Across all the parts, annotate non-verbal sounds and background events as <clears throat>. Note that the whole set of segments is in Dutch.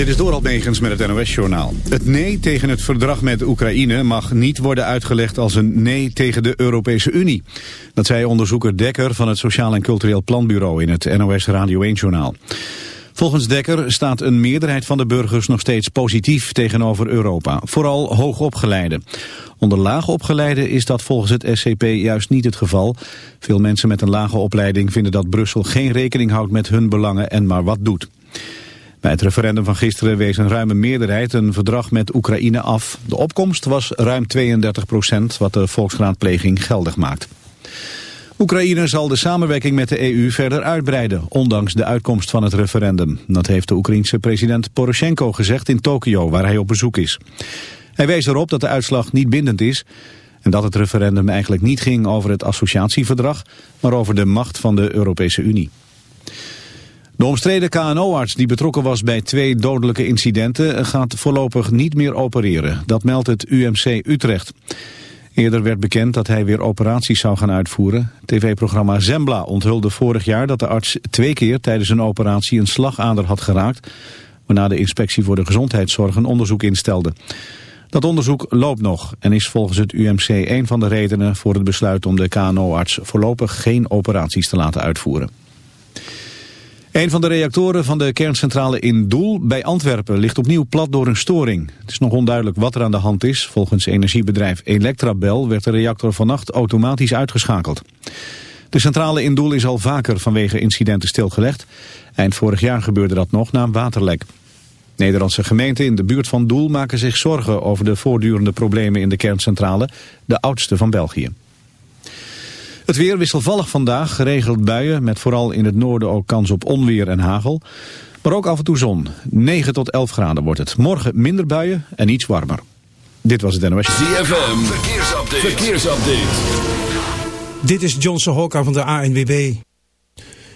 Dit is Doral Megens met het NOS-journaal. Het nee tegen het verdrag met Oekraïne mag niet worden uitgelegd als een nee tegen de Europese Unie. Dat zei onderzoeker Dekker van het Sociaal en Cultureel Planbureau in het NOS Radio 1-journaal. Volgens Dekker staat een meerderheid van de burgers nog steeds positief tegenover Europa. Vooral hoogopgeleiden. Onder laagopgeleiden is dat volgens het SCP juist niet het geval. Veel mensen met een lage opleiding vinden dat Brussel geen rekening houdt met hun belangen en maar wat doet. Bij het referendum van gisteren wees een ruime meerderheid een verdrag met Oekraïne af. De opkomst was ruim 32 procent, wat de volksraadpleging geldig maakt. Oekraïne zal de samenwerking met de EU verder uitbreiden, ondanks de uitkomst van het referendum. Dat heeft de Oekraïense president Poroshenko gezegd in Tokio, waar hij op bezoek is. Hij wees erop dat de uitslag niet bindend is en dat het referendum eigenlijk niet ging over het associatieverdrag, maar over de macht van de Europese Unie. De omstreden KNO-arts die betrokken was bij twee dodelijke incidenten gaat voorlopig niet meer opereren. Dat meldt het UMC Utrecht. Eerder werd bekend dat hij weer operaties zou gaan uitvoeren. TV-programma Zembla onthulde vorig jaar dat de arts twee keer tijdens een operatie een slagader had geraakt, waarna de inspectie voor de gezondheidszorg een onderzoek instelde. Dat onderzoek loopt nog en is volgens het UMC een van de redenen voor het besluit om de KNO-arts voorlopig geen operaties te laten uitvoeren. Een van de reactoren van de kerncentrale in Doel bij Antwerpen ligt opnieuw plat door een storing. Het is nog onduidelijk wat er aan de hand is. Volgens energiebedrijf Electrabel werd de reactor vannacht automatisch uitgeschakeld. De centrale in Doel is al vaker vanwege incidenten stilgelegd. Eind vorig jaar gebeurde dat nog na een waterlek. Nederlandse gemeenten in de buurt van Doel maken zich zorgen over de voortdurende problemen in de kerncentrale, de oudste van België. Het weer wisselvallig vandaag, geregeld buien met vooral in het noorden ook kans op onweer en hagel. Maar ook af en toe zon. 9 tot 11 graden wordt het. Morgen minder buien en iets warmer. Dit was het NOS. ZFM, verkeersupdate. verkeersupdate. Dit is Johnson Hokka van de ANWB.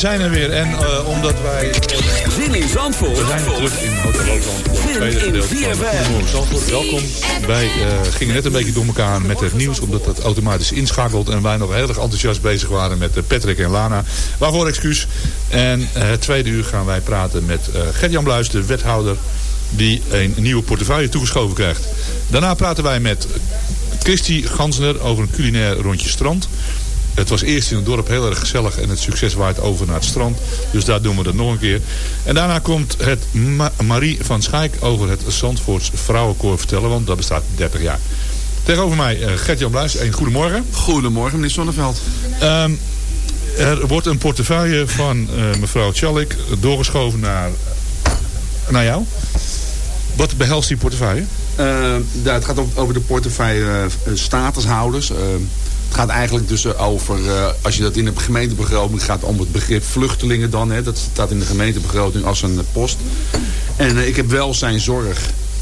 Zijn er weer en eh, omdat wij... Zin in Zandvoort. We zijn terug in Hotel Zandvoort. Tweede gedeelte Zandvoort. Welkom. Wij eh, gingen net een beetje door elkaar met het nieuws. Omdat dat automatisch inschakelt. En wij nog heel erg enthousiast bezig waren met eh, Patrick en Lana. Waarvoor excuus. En het tweede uur gaan wij praten met Gert-Jan Bluis, de wethouder. Die een nieuwe portefeuille toegeschoven krijgt. Daarna praten wij met Christy Gansner over een culinair rondje strand. Het was eerst in het dorp heel erg gezellig en het succes waait over naar het strand. Dus daar doen we dat nog een keer. En daarna komt het Ma- Marie van Schaik over het Zandvoorts Vrouwenkoor vertellen, want dat bestaat 30 jaar. Tegenover mij eh, Gert-Jan Bluis, een goedemorgen. Goedemorgen, meneer Zonneveld. Ehm, er wordt een portefeuille van eh, mevrouw Tjallik doorgeschoven naar, naar jou. Wat behelst die portefeuille? Ja, het gaat over de portefeuille statushouders. Het gaat eigenlijk dus eh, over, eh, als je dat in de gemeentebegroting gaat om het begrip vluchtelingen dan. Hè, dat staat in de gemeentebegroting als een post. En eh, ik heb welzijn, zorg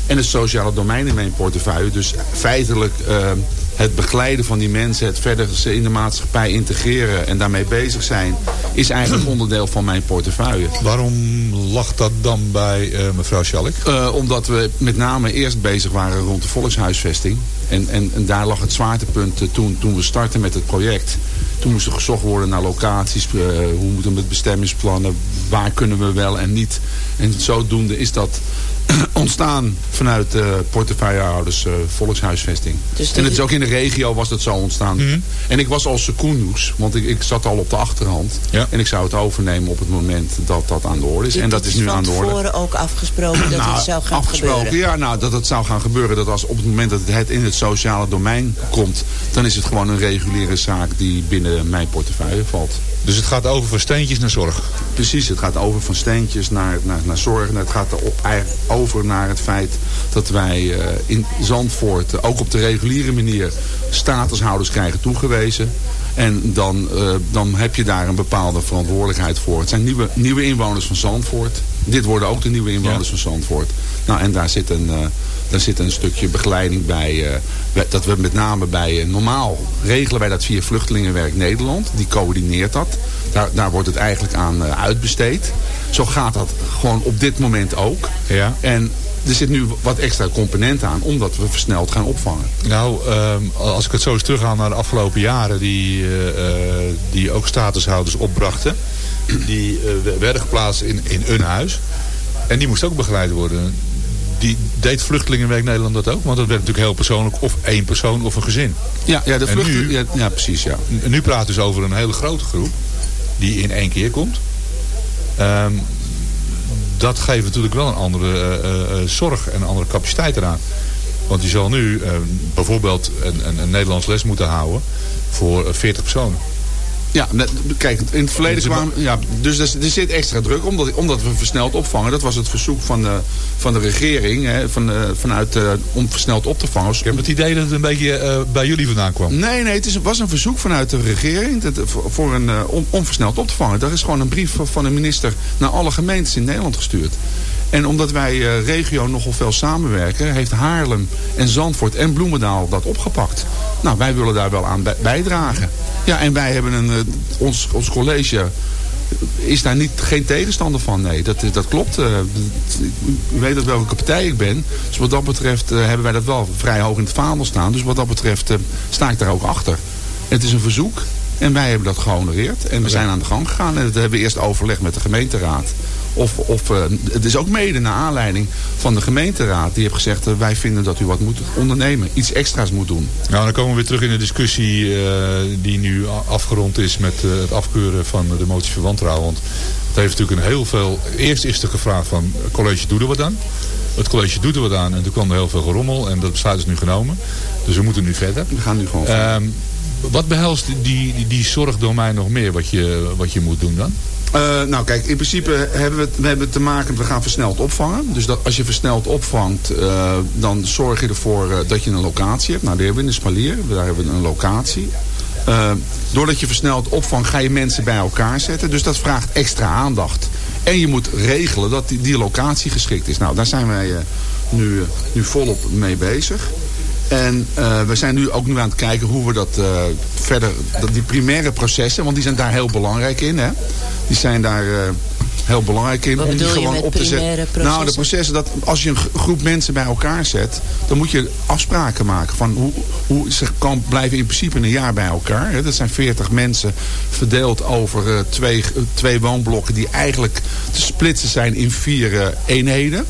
en het sociale domein in mijn portefeuille. Dus feitelijk het begeleiden van die mensen, het verder ze in de maatschappij integreren en daarmee bezig zijn, is eigenlijk <clears throat> onderdeel van mijn portefeuille. Waarom lag dat dan bij mevrouw? Eh, omdat we met name eerst bezig waren rond de volkshuisvesting. En, en, en daar lag het zwaartepunt eh, toen, toen we startten met het project. Toen moest er gezocht worden naar locaties. eh, hoe moeten we met bestemmingsplannen? Waar kunnen we wel en niet? En zodoende is dat <clears throat> ontstaan vanuit uh, portefeuillehouders uh, volkshuisvesting. Dus en het is ook in de regio was dat zo ontstaan. Mhm. En ik was al secundus, want ik, ik zat al op de achterhand. Ja. En ik zou het overnemen op het moment dat dat aan de orde is. En dat is nu aan de orde. tevoren ook afgesproken dat <clears throat> Nou, het zou gaan afgesproken, gebeuren. Ja, nou, dat het zou gaan gebeuren. Dat als op het moment dat het in het sociale domein komt... dan is het gewoon een reguliere zaak die binnen mijn portefeuille valt. Dus het gaat over van steentjes naar zorg. Precies, het gaat over van steentjes naar, naar, naar zorg. En het gaat er over naar het feit dat wij eh, in Zandvoort... ook op de reguliere manier statushouders krijgen toegewezen. En dan, eh, dan heb je daar een bepaalde verantwoordelijkheid voor. Het zijn nieuwe, nieuwe inwoners van Zandvoort. Dit worden ook de nieuwe inwoners Ja. van Zandvoort. Nou, en daar zit een, eh, daar zit een stukje begeleiding bij. eh, bij- dat we met name bij... eh, normaal regelen wij dat via Vluchtelingenwerk Nederland. Die coördineert dat. Daar, daar wordt het eigenlijk aan eh, uitbesteed. Zo gaat dat gewoon op dit moment ook. Ja. En er zit nu wat extra component aan, omdat we versneld gaan opvangen. Nou, ehm, als ik het zo eens terughaal naar de afgelopen jaren... die, die ook statushouders opbrachten... die werden geplaatst in, in een huis. En die moest ook begeleid worden. Die deed Vluchtelingenwerk Nederland dat ook? Want dat werd natuurlijk heel persoonlijk. Of één persoon of een gezin. Ja, ja, de En vluchten, nu? ja, ja, precies, ja. Nu praten we dus over een hele grote groep. Die in één keer komt. Ehm, dat geeft natuurlijk wel een andere eh, eh, zorg en een andere capaciteit eraan. Want je zal nu eh, bijvoorbeeld een, een, een Nederlands les moeten houden voor eh, 40 personen. Ja, kijk, in het verleden Dus kwamen... Ja, dus er, zit extra druk, omdat, omdat we versneld opvangen. Dat was het verzoek van de, van de regering, hè, van, eh, vanuit, eh, om versneld op te vangen. Ik heb het idee dat het een beetje eh, bij jullie vandaan kwam. Nee, nee, het is, was een verzoek vanuit de regering dat, voor, een, eh, om, om versneld op te vangen. Daar is gewoon een brief van- de minister naar alle gemeentes in Nederland gestuurd. En omdat wij regio nogal veel samenwerken, heeft Haarlem en Zandvoort en Bloemendaal dat opgepakt. Nou, wij willen daar wel aan bij- bijdragen. Ja, en wij hebben een, eh, ons, ons college is daar niet, geen tegenstander van. Nee, dat, dat klopt. Eh, u weet dat welke partij ik ben. Dus wat dat betreft eh, hebben wij dat wel vrij hoog in het vaandel staan. Dus wat dat betreft eh, sta ik daar ook achter. Het is een verzoek. En wij hebben dat gehonoreerd. En we zijn aan de gang gegaan. En dat hebben we eerst overlegd met de gemeenteraad. Of, of, eh, het is ook mede naar aanleiding van de gemeenteraad. Die heeft gezegd, eh, wij vinden dat u wat moet ondernemen. Iets extra's moet doen. Nou, dan komen we weer terug in de discussie eh, die nu afgerond is met het afkeuren van de motie van wantrouwen. Want het heeft natuurlijk een heel veel... Eerst is er gevraagd van, college doet er wat aan. Het college doet er wat aan en toen kwam er heel veel gerommel en dat besluit is nu genomen. Dus we moeten nu verder. We gaan nu gewoon... Ehm, wat behelst die, die, die zorgdomein nog meer wat je, wat je moet doen dan? Eh, nou kijk, in principe hebben we, we hebben te maken, we gaan versneld opvangen. Dus dat, als je versneld opvangt, eh, dan zorg je ervoor eh, dat je een locatie hebt. Nou, die hebben we in de Spalier, daar hebben we een locatie. Doordat je versneld opvangt, ga je mensen bij elkaar zetten. Dus dat vraagt extra aandacht. En je moet regelen dat die, die locatie geschikt is. Nou, daar zijn wij nu, nu volop mee bezig. En eh, we zijn nu ook nu aan het kijken hoe we dat eh, verder, dat die primaire processen, want die zijn daar heel belangrijk in. Hè? Die zijn daar eh, heel belangrijk in. Wat om die gewoon met op te zetten. primaire Nou, de processen? processen dat als je een groep mensen bij elkaar zet, dan moet je afspraken maken van hoe, hoe ze kan blijven in principe een jaar bij elkaar. Hè? Dat zijn 40 mensen verdeeld over twee, twee woonblokken die eigenlijk te splitsen zijn in vier eenheden.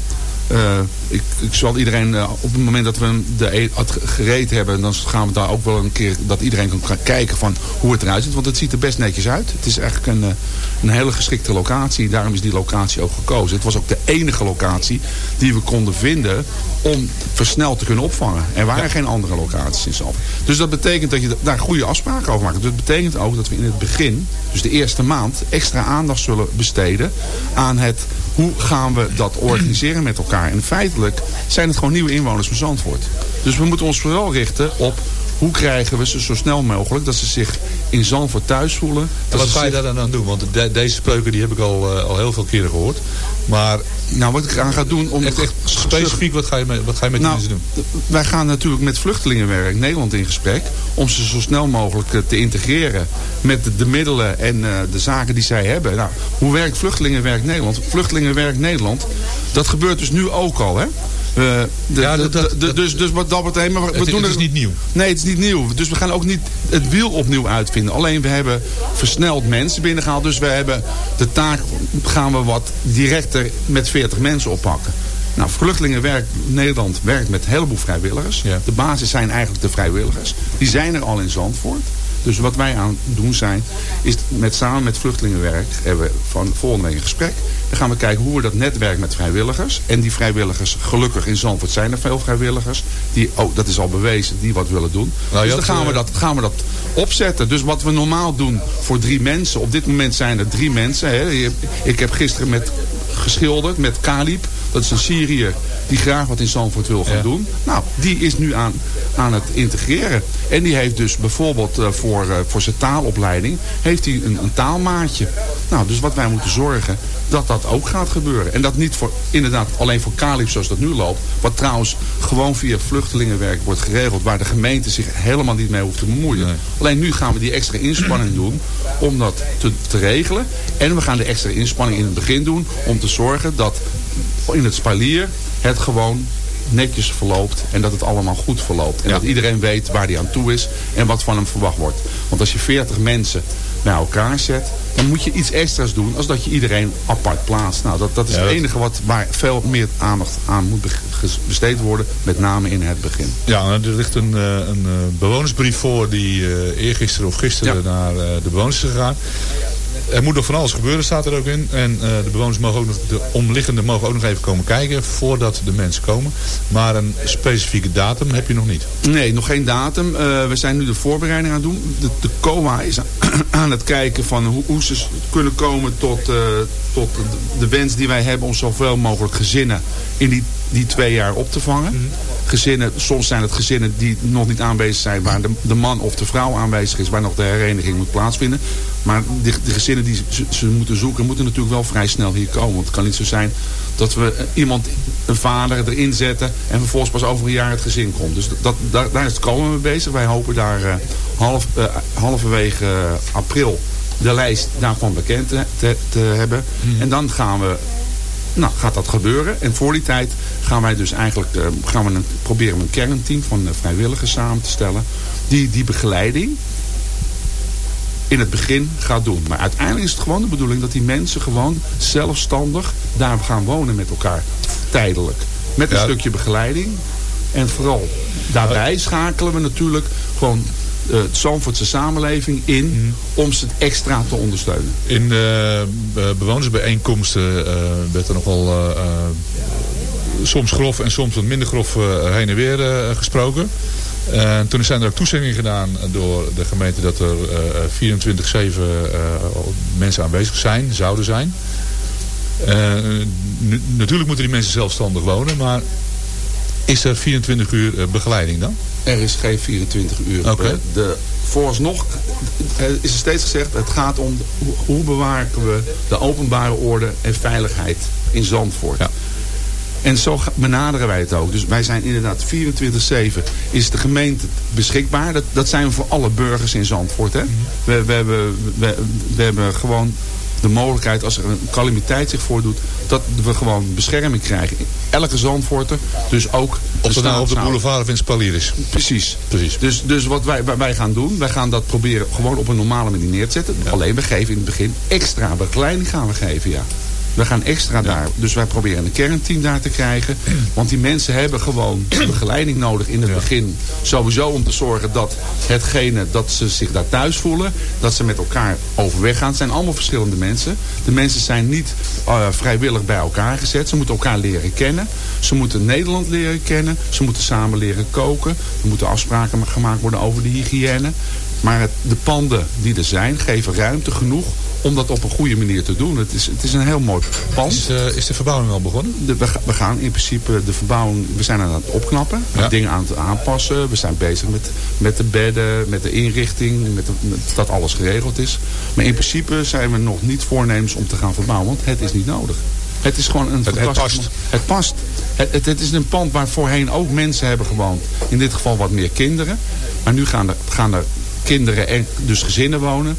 Eh, ik, ik zal iedereen, eh, op het moment dat we de e- gereed hebben, dan gaan we daar ook wel een keer, dat iedereen kan gaan kijken van hoe het eruit ziet. Want het ziet er best netjes uit. Het is eigenlijk een, eh, een hele geschikte locatie. Daarom is die locatie ook gekozen. Het was ook de enige locatie die we konden vinden om versneld te kunnen opvangen. Er waren geen andere locaties in Zalvoort. Dus dat betekent dat je daar goede afspraken over maakt. Dus dat betekent ook dat we in het begin, dus de eerste maand, extra aandacht zullen besteden aan het hoe gaan we dat organiseren met elkaar. En feitelijk zijn het gewoon nieuwe inwoners van Zandvoort. Dus we moeten ons vooral richten op hoe krijgen we ze zo snel mogelijk dat ze zich in Zandvoort thuis voelen. Wat ga je daar dan aan doen? Want de- deze spreuken die heb ik al, eh, al heel veel keren gehoord. Maar Nou, wat ik aan ga doen om echt, echt specifiek, wat ga je met, wat ga je met Nou, mensen doen? wij gaan natuurlijk met Vluchtelingenwerk Nederland in gesprek... om ze zo snel mogelijk eh, te integreren met de, de middelen en eh, de zaken die zij hebben. Nou, hoe werkt Vluchtelingenwerk Nederland? Vluchtelingenwerk Nederland, dat gebeurt dus nu ook al, hè? Eh, de- Ja, de- dat- dat- de- de- dus, dus wat dat betreft... Maar we, Het- doen het is niet nieuw. Nee, het is niet nieuw. Dus we gaan ook niet het wiel opnieuw uitvinden. Alleen we hebben versneld mensen binnengehaald. Dus we hebben de taak gaan we wat directer met 40 mensen oppakken. Nou, Vluchtelingenwerk Nederland werkt met een heleboel vrijwilligers. Ja. De basis zijn eigenlijk de vrijwilligers. Die zijn er al in Zandvoort. Dus wat wij aan het doen zijn, is met, samen met Vluchtelingenwerk hebben we van volgende week een gesprek. Dan gaan we kijken hoe we dat netwerk met vrijwilligers. En die vrijwilligers, gelukkig in Zandvoort zijn er veel vrijwilligers. Die, oh, dat is al bewezen, die wat willen doen. Nou, dus dan gaan we, eh, dat, gaan we dat opzetten. Dus wat we normaal doen voor drie mensen. Op dit moment zijn er drie mensen. Hè. Ik heb gisteren met geschilderd met Kalib. Dat is een Syriër die graag wat in Zandvoort wil gaan Ja. doen. Nou, die is nu aan, aan het integreren. En die heeft dus bijvoorbeeld eh, voor, eh, voor zijn taalopleiding heeft hij een, een taalmaatje. Nou, dus wat wij moeten zorgen dat dat ook gaat gebeuren. En dat niet voor, inderdaad alleen voor Kalib zoals dat nu loopt. Wat trouwens gewoon via vluchtelingenwerk wordt geregeld. Waar de gemeente zich helemaal niet mee hoeft te bemoeien. Nee. Alleen nu gaan we die extra inspanning doen om dat te, te regelen. En we gaan de extra inspanning in het begin doen om te zorgen dat in het spalier het gewoon netjes verloopt en dat het allemaal goed verloopt. En Ja. dat iedereen weet waar hij aan toe is en wat van hem verwacht wordt. Want als je 40 mensen bij elkaar zet, dan moet je iets extra's doen als dat je iedereen apart plaatst. Nou, dat, dat is Ja, het enige wat, waar veel meer aandacht aan moet besteed worden, met name in het begin. Ja, nou, er ligt een, eh, een eh, bewonersbrief voor die eh eergisteren of gisteren Ja. naar de bewoners is gegaan. Er moet nog van alles gebeuren, staat er ook in. En uh, de bewoners mogen ook nog, de omliggenden mogen ook nog even komen kijken voordat de mensen komen. Maar een specifieke datum heb je nog niet. Nee, nog geen datum. Uh, we zijn nu de voorbereiding aan het doen. De, de COA is <clears throat> aan het kijken van hoe, hoe ze kunnen komen tot, uh, tot de wens die wij hebben om zoveel mogelijk gezinnen in die, die twee jaar op te vangen. Mm -hmm. Gezinnen, soms zijn het gezinnen die nog niet aanwezig zijn, waar de, de man of de vrouw aanwezig is, waar nog de hereniging moet plaatsvinden. Maar de, de gezinnen die ze, ze, moeten zoeken, moeten natuurlijk wel vrij snel hier komen. Want het kan niet zo zijn dat we iemand, een vader erin zetten en vervolgens pas over een jaar het gezin komt. Dus dat, daar, daar is het komen mee bezig. Wij hopen daar uh, half, uh, halverwege april de lijst daarvan bekend te, te, te hebben. Hmm. En dan gaan we nou, gaat dat gebeuren. En voor die tijd gaan wij dus eigenlijk uh, gaan we een, proberen een kernteam van vrijwilligers samen te stellen. Die die begeleiding in het begin gaat doen. Maar uiteindelijk is het gewoon de bedoeling dat die mensen gewoon zelfstandig daar gaan wonen met elkaar. Tijdelijk. Met een ja. stukje begeleiding. En vooral daarbij schakelen we natuurlijk gewoon uh, het Zandvoortse samenleving in mm. om ze extra te ondersteunen. In uh, bewonersbijeenkomsten uh, werd er nogal soms grof en soms wat minder grof heen en weer gesproken. En toen zijn er ook toezeggingen gedaan door de gemeente dat er 24-7 mensen aanwezig zijn, zouden zijn. natuurlijk moeten die mensen zelfstandig wonen, maar is er 24 uur begeleiding dan? Er is geen 24 uur. Okay. De, vooralsnog is er steeds gezegd, het gaat om hoe bewaken we de openbare orde en veiligheid in Zandvoort. Ja. En zo benaderen wij het ook. Dus wij zijn inderdaad 24-7 is de gemeente beschikbaar. Dat, dat zijn we voor alle burgers in Zandvoort. Hè? We, we, hebben, we, we hebben gewoon de mogelijkheid als er een calamiteit zich voordoet... dat we gewoon bescherming krijgen. Elke Zandvoorter, dus ook Of het nou op de boulevard of in Spalier is. Precies. Precies. Dus, dus wat wij, wij gaan doen, wij gaan dat proberen gewoon op een normale manier neer te zetten. Ja. Alleen we geven in het begin extra begeleiding gaan we geven, ja. We gaan extra daar. Dus wij proberen een kernteam daar te krijgen. Want die mensen hebben gewoon begeleiding nodig in het begin. Sowieso om te zorgen dat hetgene dat ze zich daar thuis voelen. Dat ze met elkaar overweg gaan. Het zijn allemaal verschillende mensen. De mensen zijn niet uh, vrijwillig bij elkaar gezet. Ze moeten elkaar leren kennen. Ze moeten Nederland leren kennen. Ze moeten samen leren koken. Er moeten afspraken gemaakt worden over de hygiëne. Maar het, de panden die er zijn geven ruimte genoeg om dat op een goede manier te doen. Het is, het is een heel mooi pand. Is, uh, is de verbouwing al begonnen? De, we, we, gaan in principe de verbouwing, we zijn aan het opknappen. Ja. Dingen aan het aanpassen. We zijn bezig met, met de bedden, met de inrichting, met, de, met, dat alles geregeld is. Maar in principe zijn we nog niet voornemens om te gaan verbouwen, want het is niet nodig. Het is gewoon een het, het past. Het past. Het, het, het, is een pand waar voorheen ook mensen hebben gewoond. In dit geval wat meer kinderen. Maar nu gaan er, gaan er kinderen en dus gezinnen wonen.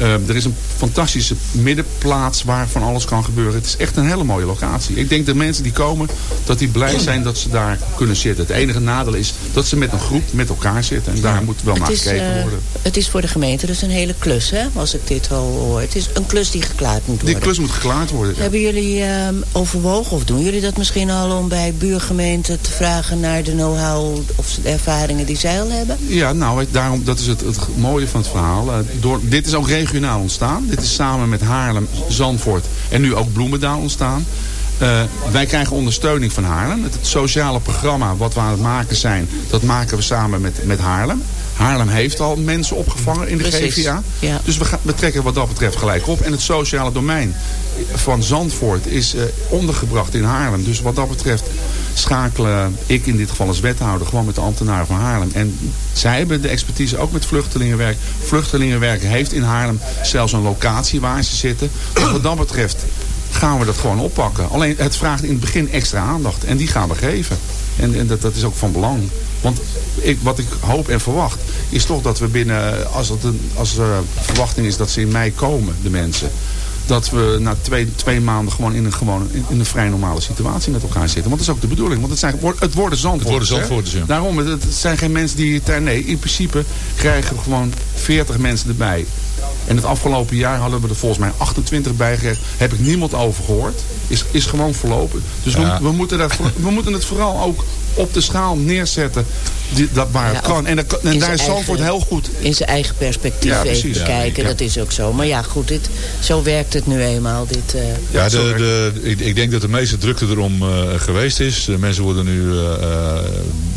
Uh, er is een fantastische middenplaats waar van alles kan gebeuren. Het is echt een hele mooie locatie. Ik denk dat mensen die komen, dat die blij zijn dat ze daar kunnen zitten. Het enige nadeel is dat ze met een groep met elkaar zitten. En daar moet wel het naar is, gekeken uh, worden. Het is voor de gemeente dus een hele klus, hè? Als ik dit al hoor. Het is een klus die geklaard moet worden. Die klus moet geklaard worden, ja. Hebben jullie uh, overwogen, of doen jullie dat misschien al... om bij buurgemeenten te vragen naar de know-how of de ervaringen die zij al hebben? Ja, nou, daarom, dat is het, het mooie van het verhaal. Uh, door, dit is ook regionaal ontstaan. Dit is samen met Haarlem, Zandvoort en nu ook Bloemendaal ontstaan. Uh, wij krijgen ondersteuning van Haarlem. Het, het, sociale programma wat we aan het maken zijn, dat maken we samen met, met Haarlem. Haarlem heeft al mensen opgevangen in de Precies, GVA. Ja. Dus we, gaan, we trekken wat dat betreft gelijk op. En het sociale domein van Zandvoort is uh, ondergebracht in Haarlem. Dus wat dat betreft schakelen ik in dit geval als wethouder gewoon met de ambtenaren van Haarlem. En zij hebben de expertise ook met vluchtelingenwerk. Vluchtelingenwerk heeft in Haarlem zelfs een locatie waar ze zitten. Dus wat dat betreft gaan we dat gewoon oppakken. Alleen het vraagt in het begin extra aandacht. En die gaan we geven. En, en dat, dat is ook van belang. Want ik, wat ik hoop en verwacht is toch dat we binnen, als, het een, als er verwachting is dat ze in mei komen, de mensen dat we na twee, twee maanden gewoon in een, gewoon in, een vrij normale situatie met elkaar zitten. Want dat is ook de bedoeling. Want het, zijn, het worden zandvoorters. Het worden ja. Daarom, het, het zijn geen mensen die... Nee, in principe krijgen we gewoon 40 mensen erbij. En het afgelopen jaar hadden we er volgens mij 28 bij gekregen. Heb ik niemand over gehoord. is, is gewoon verlopen. Dus Ja. we, we, moeten voor- we moeten het vooral ook op de schaal neerzetten die, dat waar het Ja, kan. En, dat en daar is Zandvoort eigen- heel goed. In zijn eigen perspectief Ja, even. Ja, kijken, dat is ook zo. Maar ja, goed, dit, zo werkt het nu eenmaal. Dit, eh, Ja, de, de, ik, ik denk dat de meeste drukte erom eh, geweest is. De mensen worden nu eh, eh,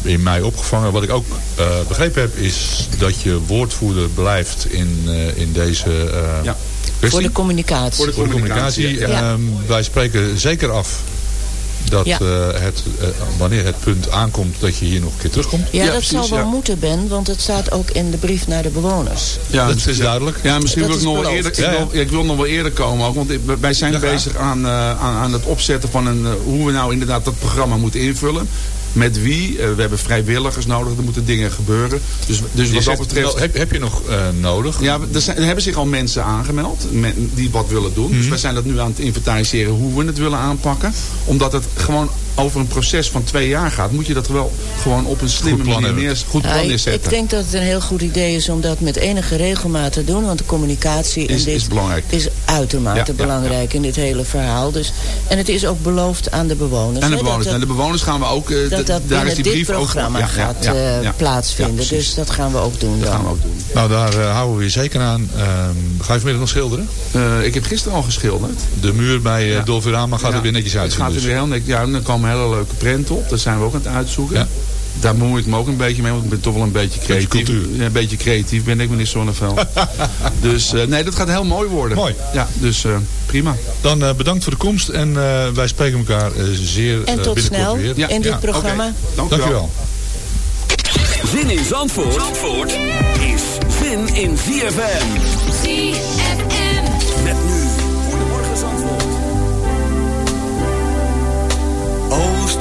in mei opgevangen. Wat ik ook eh, begrepen heb is dat je woordvoerder blijft in, eh, in deze eh Ja. kwestie. voor de communicatie. Voor de Voor de communicatie. Ja. Ja. Ehm, wij spreken zeker af dat Ja. eh, het, wanneer het punt aankomt dat je hier nog een keer terugkomt. Ja, Ja, dat precies, zal wel ja. moeten, Ben, want het staat ook in de brief naar de bewoners. Ja, dat is duidelijk. Ja, misschien Dat wil ik nog wel eerder. Ik, Ja, ja. wil, ik wil nog wel eerder komen ook, want wij zijn bezig aan, eh, aan, aan het opzetten van een, hoe we nou inderdaad dat programma moeten invullen. Met wie? Eh, we hebben vrijwilligers nodig, er moeten dingen gebeuren. Dus, dus wat dat betreft. heb, heb je nog eh, nodig? Ja, er, zijn, er hebben zich al mensen aangemeld men- die wat willen doen. Mhm. Dus wij zijn dat nu aan het inventariseren hoe we het willen aanpakken. Omdat het gewoon over een proces van twee jaar gaat, moet je dat wel gewoon op een slimme manier neer, goed plan ik, neerzetten. ik denk dat het een heel goed idee is om dat met enige regelmaat te doen. Want de communicatie in Is- dit is belangrijk. is uitermate Ja, ja, belangrijk in dit hele verhaal. Dus, en het is ook beloofd aan de bewoners. En de hè, bewoners, dat, en de bewoners gaan we ook. eh, dat daar binnen is die dit brief ook programma ja, ja, gaat ja, eh, plaatsvinden. Dus dat gaan we ook doen Dat dan. gaan we ook doen. Nou, daar eh, houden we je zeker aan. Ehm, ga je vanmiddag nog schilderen? Eh, ik heb gisteren al geschilderd. De muur bij uh, Ja. Dolfirama gaat Ja, er weer netjes Het uitzien. gaat er dus. weer heel netjes. Ja, en er komen hele leuke prenten op. Daar zijn we ook aan het uitzoeken. Ja. Daar bemoei ik me ook een beetje mee, want ik ben toch wel een beetje creatief. een beetje creatief ben ik, meneer Zonneveld. <laughs> dus eh, nee, dat gaat heel mooi worden. Mooi. Ja, dus eh, prima. Dan eh, bedankt voor de komst en eh, wij spreken elkaar zeer En tot snel weer. Ja, in dit ja. programma. Dank u Dank u wel. wel. Zin in Zandvoort, Zandvoort is zin in ZFM. ZFM. Met nu.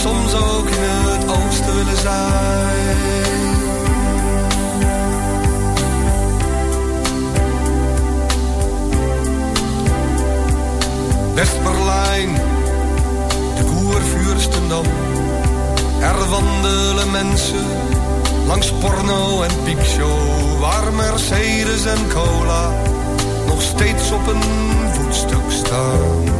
soms ook in het oosten willen zijn. West-Berlijn, de Koervuurstendam. Er wandelen mensen langs porno en piekshow, waar Mercedes en cola nog steeds op een voetstuk staan.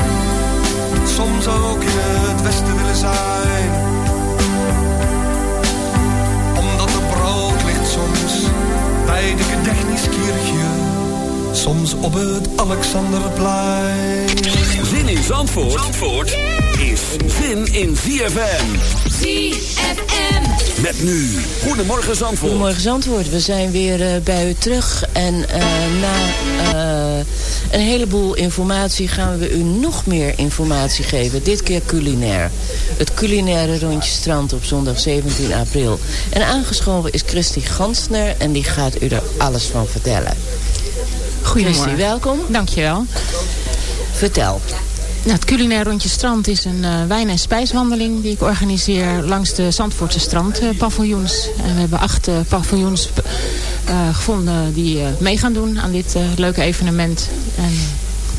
soms ook in het westen willen zijn. Omdat er brood ligt soms bij de Gedechnisch Kierkje, Soms op het Alexanderplein. Zin in Zandvoort, Zandvoort is zin in ZFM. ZFM. Met nu. Goedemorgen Zandvoort. Goedemorgen Zandvoort. We zijn weer eh, bij u terug. En eh, na... Uh, een heleboel informatie gaan we u nog meer informatie geven. Dit keer culinair. Het culinaire rondje strand op zondag 17 april. En aangeschoven is Christy Gansner en die gaat u er alles van vertellen. Goedemorgen. Christy, welkom. Dankjewel. Vertel. Nou, het culinair rondje strand is een eh, wijn- en spijswandeling die ik organiseer langs de Zandvoortse strandpaviljoens. en we hebben acht eh, paviljoens eh, gevonden die eh, mee gaan doen aan dit eh, leuke evenement. En,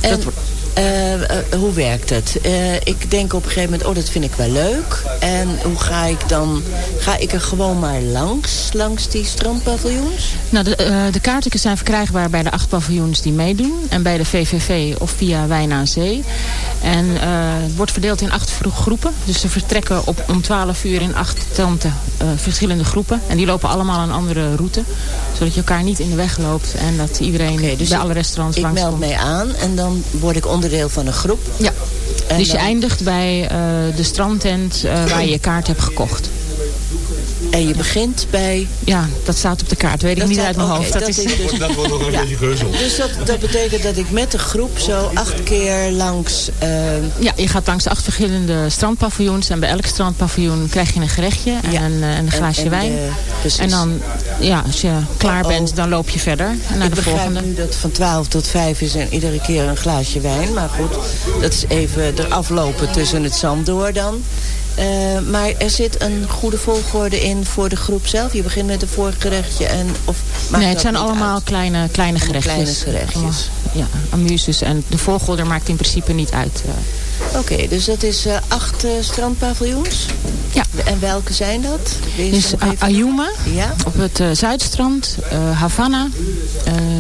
En dat wordt- eh, eh, hoe werkt het? Eh, ik denk op een gegeven moment, oh dat vind ik wel leuk. En hoe ga ik dan, ga ik er gewoon maar langs, langs die strandpaviljoens? nou, de, eh, de kaarten zijn verkrijgbaar bij de acht paviljoens die meedoen. En bij de VVV of via Wijn aan Zee. En eh, het wordt verdeeld in acht groepen. Dus ze vertrekken op, om 12 uur in acht tenten eh, verschillende groepen. En die lopen allemaal een andere route. Zodat je elkaar niet in de weg loopt. En dat iedereen dus bij ik- alle restaurants Ik langs meld mij aan en dan word ik onderdeel van een groep. Ja. En dus je dan- eindigt bij eh, de strandtent eh, waar je je kaart hebt gekocht. En je begint bij... Ja, dat staat op de kaart. Weet ik niet staat- uit mijn hoofd. Dat dat is, is dus- Dat wordt nog een Ja. beetje geuzeld. Dus dat, dat betekent dat ik met de groep zo acht keer langs... eh, ja, je gaat langs acht verschillende strandpaviljoens. En bij elk strandpaviljoen krijg je een gerechtje en, Ja. een, eh, en een glaasje en wijn. precies. en dan, ja, als je klaar Oh, oh. bent, dan loop je verder naar ik de begrijp volgende. nu dat van 12 tot 5 is en iedere keer een glaasje wijn. Maar goed, dat is even eraf lopen tussen het zand door dan. Eh, maar er zit een goede volgorde in voor de groep zelf. Je begint met een voorgerechtje en... Of, Nee, het zijn allemaal uit? kleine, kleine gerechtjes. kleine gerechtjes. Ja, amuses. En de volgorde maakt in principe niet uit. eh. Oké, dus dat is eh, acht strandpaviljoens. Ja. En welke zijn dat? Dus even- Ayuma Ja? op het Zuidstrand, Havana,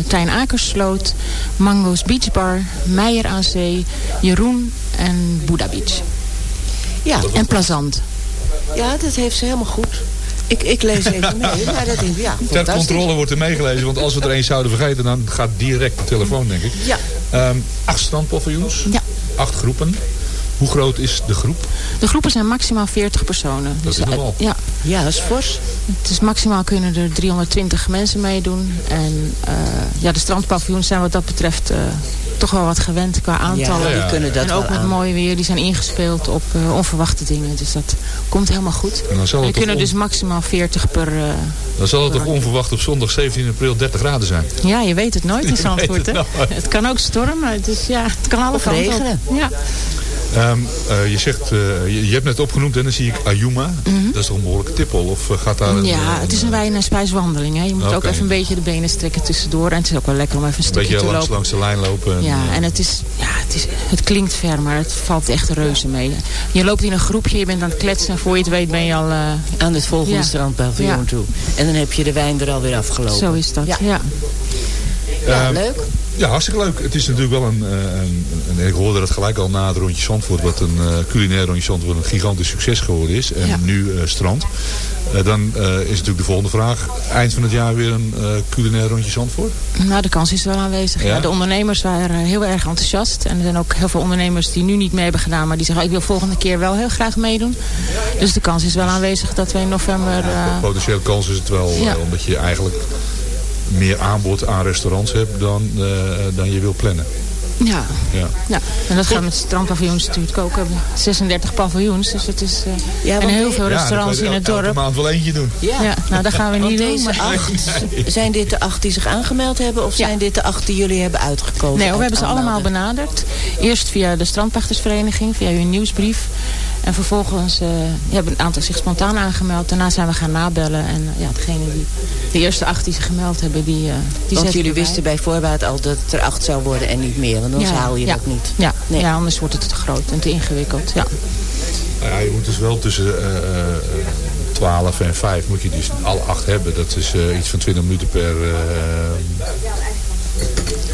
Tijn Akersloot, Mango's Beach Bar, Meijer aan Zee, Jeroen en Buddha Beach. Ja, En Plazant. ja, dat heeft ze helemaal goed. Ik, ik lees even <laughs> mee, maar dat is ja, Ter controle wordt er meegelezen, want als we er één zouden vergeten, dan gaat direct de telefoon, denk ik. Ja, Ehm, acht strandpaviljoens, Ja. acht groepen. Hoe groot is de groep? De groepen zijn maximaal 40 personen. Dat is eh, nogal. Ja, ja, dat is fors. het is maximaal kunnen er 320 mensen meedoen. En eh, ja, de strandpaviljoens zijn wat dat betreft eh, toch wel wat gewend qua aantallen. Ja, die Ja. kunnen dat en ook wel met aan. mooi weer, die zijn ingespeeld op eh, onverwachte dingen. Dus dat komt helemaal goed. En dan zal het, er kunnen on- dus maximaal 40 per... eh, dan zal het toch onverwacht op zondag 17 april 30 graden zijn. ja, je weet het nooit in <laughs> Zandvoort. het kan ook stormen, dus ja, het kan alle kanten regenen. Ja. Ehm, eh, je zegt, eh, je, je hebt net opgenoemd en dan zie ik Ayuma. Dat is toch een behoorlijke tippel? Of eh, gaat daar een, Mhm. ja, het is een wijn- en spijswandeling. Hè. Je moet ook even een beetje de benen strekken tussendoor. En het is ook wel lekker om even een een stukje beetje te langs, lopen. langs de lijn lopen. En, Ja, en het, is, ja het, is, het klinkt ver, maar het valt echt reuze mee. Je loopt in een groepje, je bent aan het kletsen. En voor je het weet ben je al... eh, Aan het volgende Ja. strandpaviljoen Ja. toe. En dan heb je de wijn er alweer afgelopen. zo is dat, Ja, ja. Ja Ehm, leuk. Ja, hartstikke leuk. Het is natuurlijk wel een, eh, een, een- ik hoorde dat gelijk al na het rondje Zandvoort, wat een eh, culinair rondje Zandvoort een gigantisch succes geworden is. En Ja. nu eh, strand. Dan is natuurlijk de volgende vraag. Eind van het jaar weer een culinair rondje Zandvoort? Nou, de kans is wel aanwezig. Ja? Ja? de ondernemers waren heel erg enthousiast. En er zijn ook heel veel ondernemers die nu niet mee hebben gedaan. Maar die zeggen, ik wil volgende keer wel heel graag meedoen. Dus de kans is wel aanwezig dat we in november... Potentiële kans is het wel, omdat je eigenlijk meer aanbod aan restaurants hebt dan, eh, dan je wil plannen. ja, Ja. ja, en dat gaat met strandpaviljoens natuurlijk ook. We hebben 36 paviljoens, dus het is... eh, Ja, en want heel veel Ja, restaurants in het dorp. maand wel eentje doen. Ja. Ja, nou dat gaan we Want niet doen. Maar... acht, <laughs> zijn dit de acht die zich aangemeld hebben? Of Ja. zijn dit de acht die jullie hebben uitgekozen? Nee, we uit hebben ze allemaal benaderd. Eerst via de strandpachtersvereniging, via hun nieuwsbrief. En vervolgens eh, hebben een aantal zich spontaan aangemeld. Daarna zijn we gaan nabellen. En ja, degene die, de eerste acht die zich gemeld hebben, die, eh die Want jullie erbij. wisten bij voorbaat al dat het er acht zou worden en niet meer. Want anders Ja, haal je ja. dat niet. Ja, Nee. ja, anders wordt het te groot en te ingewikkeld. Ja. Nou ja, je moet dus wel tussen eh, eh, 12 en 5 moet je dus alle acht hebben. Dat is eh, iets van 20 minuten per eh,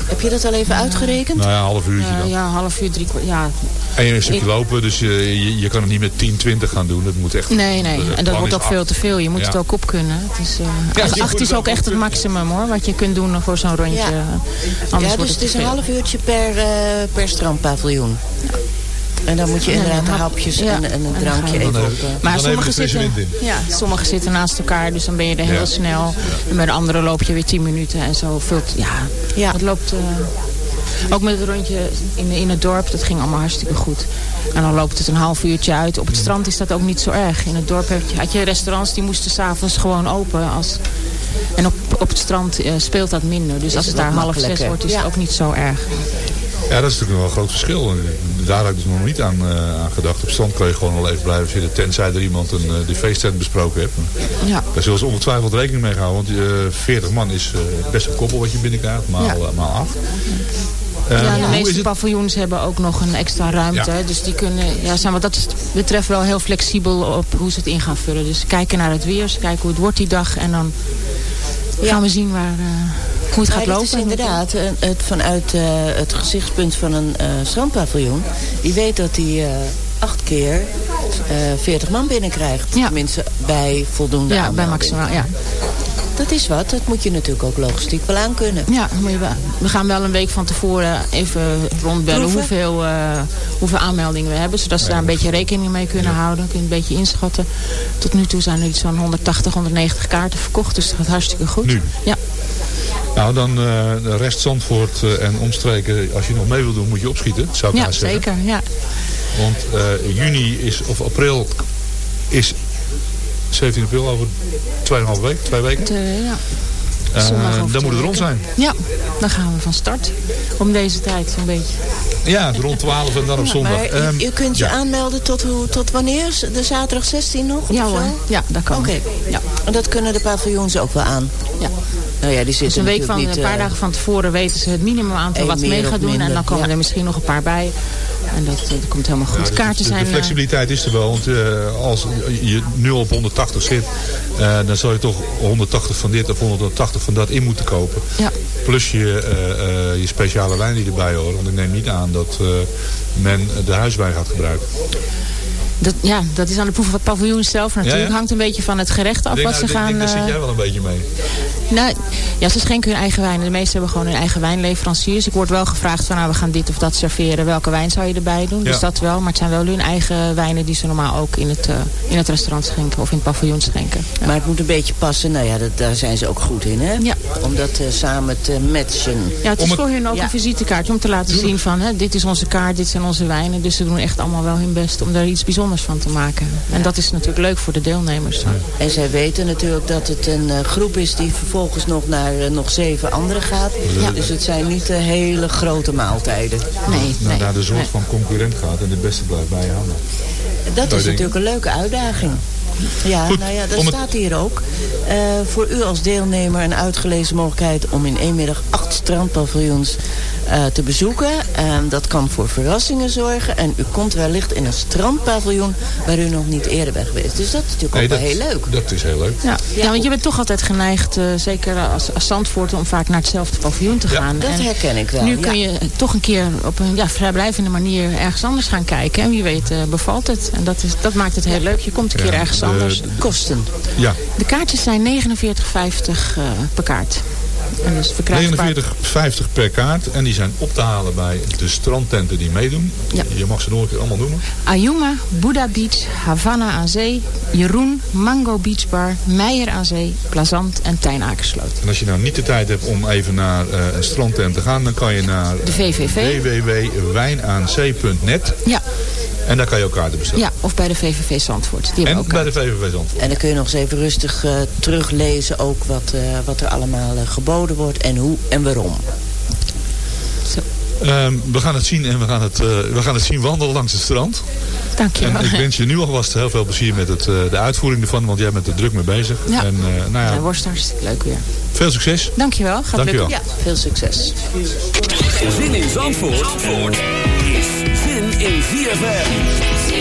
Heb je dat al even uitgerekend? nou ja, half uurtje Ja, dan. ja, half uur, drie kwart. Ja, En je een stukje lopen, dus je, je, je kan het niet met 10, 20 gaan doen. Dat moet echt... Nee, nee. En dat wordt ook veel te veel. Je moet Ja. het ook op kunnen. Het is, eh, Ja, acht- je acht moet is het ook echt het maximum hoor. Wat je kunt doen voor zo'n rondje. Ja. Anders Ja, wordt dus het is een half uurtje per, eh, per strandpaviljoen. En dan moet je inderdaad ja. de hapjes Ja. en, en En een drankje even Dan op. even- eh, Maar Dan even sommige de frisse zitten, wind in. ja, sommige zitten naast elkaar, dus dan ben je er heel Ja. snel. En bij de andere loop je weer 10 minuten en zo vult. Ja, Ja. het loopt. eh, ook met het rondje in, in het dorp, dat ging allemaal hartstikke goed. En dan loopt het een half uurtje uit. Op het strand is dat ook niet zo erg. In het dorp heb je, had je restaurants die moesten s'avonds gewoon open. Als, en op, op het strand eh, speelt dat minder. Dus als het het daar half zes wordt, is Ja. het ook niet zo erg. Ja, dat is natuurlijk wel een groot verschil. Daar had ik dus nog niet aan, eh, aan gedacht. Op strand kan je gewoon wel even blijven zitten. Tenzij er iemand een, eh, de feesttent besproken heeft. Ja. Daar zullen ze ongetwijfeld rekening mee houden. Want eh 40 man is best een koppel wat je binnenkrijgt. Maal, Ja. maal 8. Ja, de meeste paviljoens hebben ook nog een extra ruimte. Ja. Dus die kunnen, ja, zijn wat dat betreft wel heel flexibel op hoe ze het in gaan vullen. Dus kijken naar het weer, kijken hoe het wordt die dag. En dan gaan we zien waar, eh, hoe het gaat lopen. het is inderdaad eh, het, vanuit eh, het gezichtspunt van een eh, strandpaviljoen. Die weet dat hij eh, acht keer eh 40 man binnenkrijgt. Ja. Tenminste, bij voldoende Ja, bij maximaal, ja. Dat is wat. Dat moet je natuurlijk ook logistiek wel aankunnen. Ja, moet je wel- we gaan wel een week van tevoren even rondbellen Proeven. hoeveel, eh, hoeveel aanmeldingen we hebben. Zodat ze daar een beetje rekening mee kunnen houden. Kun je een beetje inschatten. Tot nu toe zijn er iets van 180, 190 kaarten verkocht. Dus dat gaat hartstikke goed. Nu? Ja. Nou, dan eh, de rest Zandvoort eh, en omstreken. Als je nog mee wil doen, moet je opschieten. Zou ik Ja, zeker. Ja. Want eh, juni is, of april is 17 april over 2,5 week, twee weken. Eh, ja. Over dan twee moet het rond zijn. Ja, dan gaan we van start. Om deze tijd zo'n beetje. Ja, rond 12 en dan op zondag. Maar je, Ehm, je kunt je ja. aanmelden tot, hoe, tot wanneer? De zaterdag 16 nog? Ja of hoor, zo? ja, dat kan. Oké. Ja. En dat kunnen de paviljoens ook wel aan? Ja. Nou ja, die Dus zitten een week van, een paar eh, dagen van tevoren weten ze het minimum aantal wat mee gaat doen. En dan komen ja. er misschien nog een paar bij. En dat, dat komt helemaal goed. Ja, dus Kaarten de, de zijn... eh, flexibiliteit is er wel. Want eh, als je nu op 180 zit, eh, dan zou je toch 180 van dit of 180 van dat in moeten kopen. ja. Plus je, je speciale wijn die erbij horen. Want ik neem niet aan dat men de huiswijn gaat gebruiken. Dat, ja, dat is aan de proef van het paviljoen zelf natuurlijk. Ja, ja. Hangt een beetje van het gerecht af denk, wat ze nou, ik gaan... denk, daar eh, zit jij wel een beetje mee. Nou, ja, ze schenken hun eigen wijn. De meesten hebben gewoon hun eigen wijnleveranciers. Ik word wel gevraagd van, nou, we gaan dit of dat serveren. Welke wijn zou je erbij doen? Dus dat wel. Maar het zijn wel hun eigen wijnen die ze normaal ook in het, eh, in het restaurant schenken. Of in het paviljoen schenken. Ja. Maar het moet een beetje passen. Nou ja, dat, daar zijn ze ook goed in, hè? Ja. Om dat eh, samen te matchen. Ja, het is Om het- voor hun ook Ja. een visitekaartje om te laten zien van hè, dit is onze kaart, dit zijn onze wijnen. Dus ze doen echt allemaal wel hun best om daar iets bijzonders van te maken. En dat is natuurlijk leuk voor de deelnemers. En zij weten natuurlijk dat het een eh, groep is die vervolgens nog naar eh, nog zeven anderen gaat. Dus het zijn niet eh, hele grote maaltijden. Nee, Nou, nee. naar de soort nee. van concurrent gaat en de beste blijft bij je hangen. Dat is natuurlijk een leuke uitdaging. Ja, Goed, nou ja, dat het- staat hier ook. Eh, voor u als deelnemer een uitgelezen mogelijkheid om in één middag acht strandpaviljoens eh, te bezoeken. En dat kan voor verrassingen zorgen. En u komt wellicht in een strandpaviljoen waar u nog niet eerder bent geweest. Dus dat is natuurlijk Nee, ook wel heel leuk. Dat is heel leuk. Ja. ja, want je bent toch altijd geneigd, eh, zeker als, als Zandvoort, om vaak naar hetzelfde paviljoen te Ja. gaan. Dat En herken ik wel. nu ja. kun je toch een keer op een ja, vrijblijvende manier ergens anders gaan kijken. En wie weet bevalt het. En dat, is, dat maakt het heel leuk. Je komt een keer Ja, ergens de- anders. Kosten. Ja, De kaartjes zijn 49,50 eh, per kaart. En dus verkrijgbaar. 49,50 per kaart. En die zijn op te halen bij de strandtenten die meedoen. Ja. Je mag ze nog een keer allemaal noemen. Ayuma, Buddha Beach, Havana aan Zee, Jeroen, Mango Beach Bar, Meijer aan Zee, Plazant en Tijn Akersloot. En als je nou niet de tijd hebt om even naar eh, een strandtent te gaan... dan kan je naar De VVV. www.wijnaansee.net. Ja, En daar kan je ook kaarten bestellen. ja, of bij de VVV Zandvoort. Die En ook bij de. VVV Zandvoort. En dan kun je nog eens even rustig eh, teruglezen ook wat, eh, wat er allemaal eh, wordt en hoe en waarom. Zo, Ehm, we gaan het zien en we gaan het, eh, we gaan het zien wandelen langs het strand. dankjewel. En ik wens je nu alvast heel veel plezier met het, eh, de uitvoering ervan. Want jij bent er druk mee bezig. Ja. En eh, nou Ja, ja, wordt hartstikke leuk weer. veel succes. Dankjewel, gaat Dankjewel. lukken. Ja, veel succes. Zin in Zandvoort, Zandvoort is zin in. ZFM.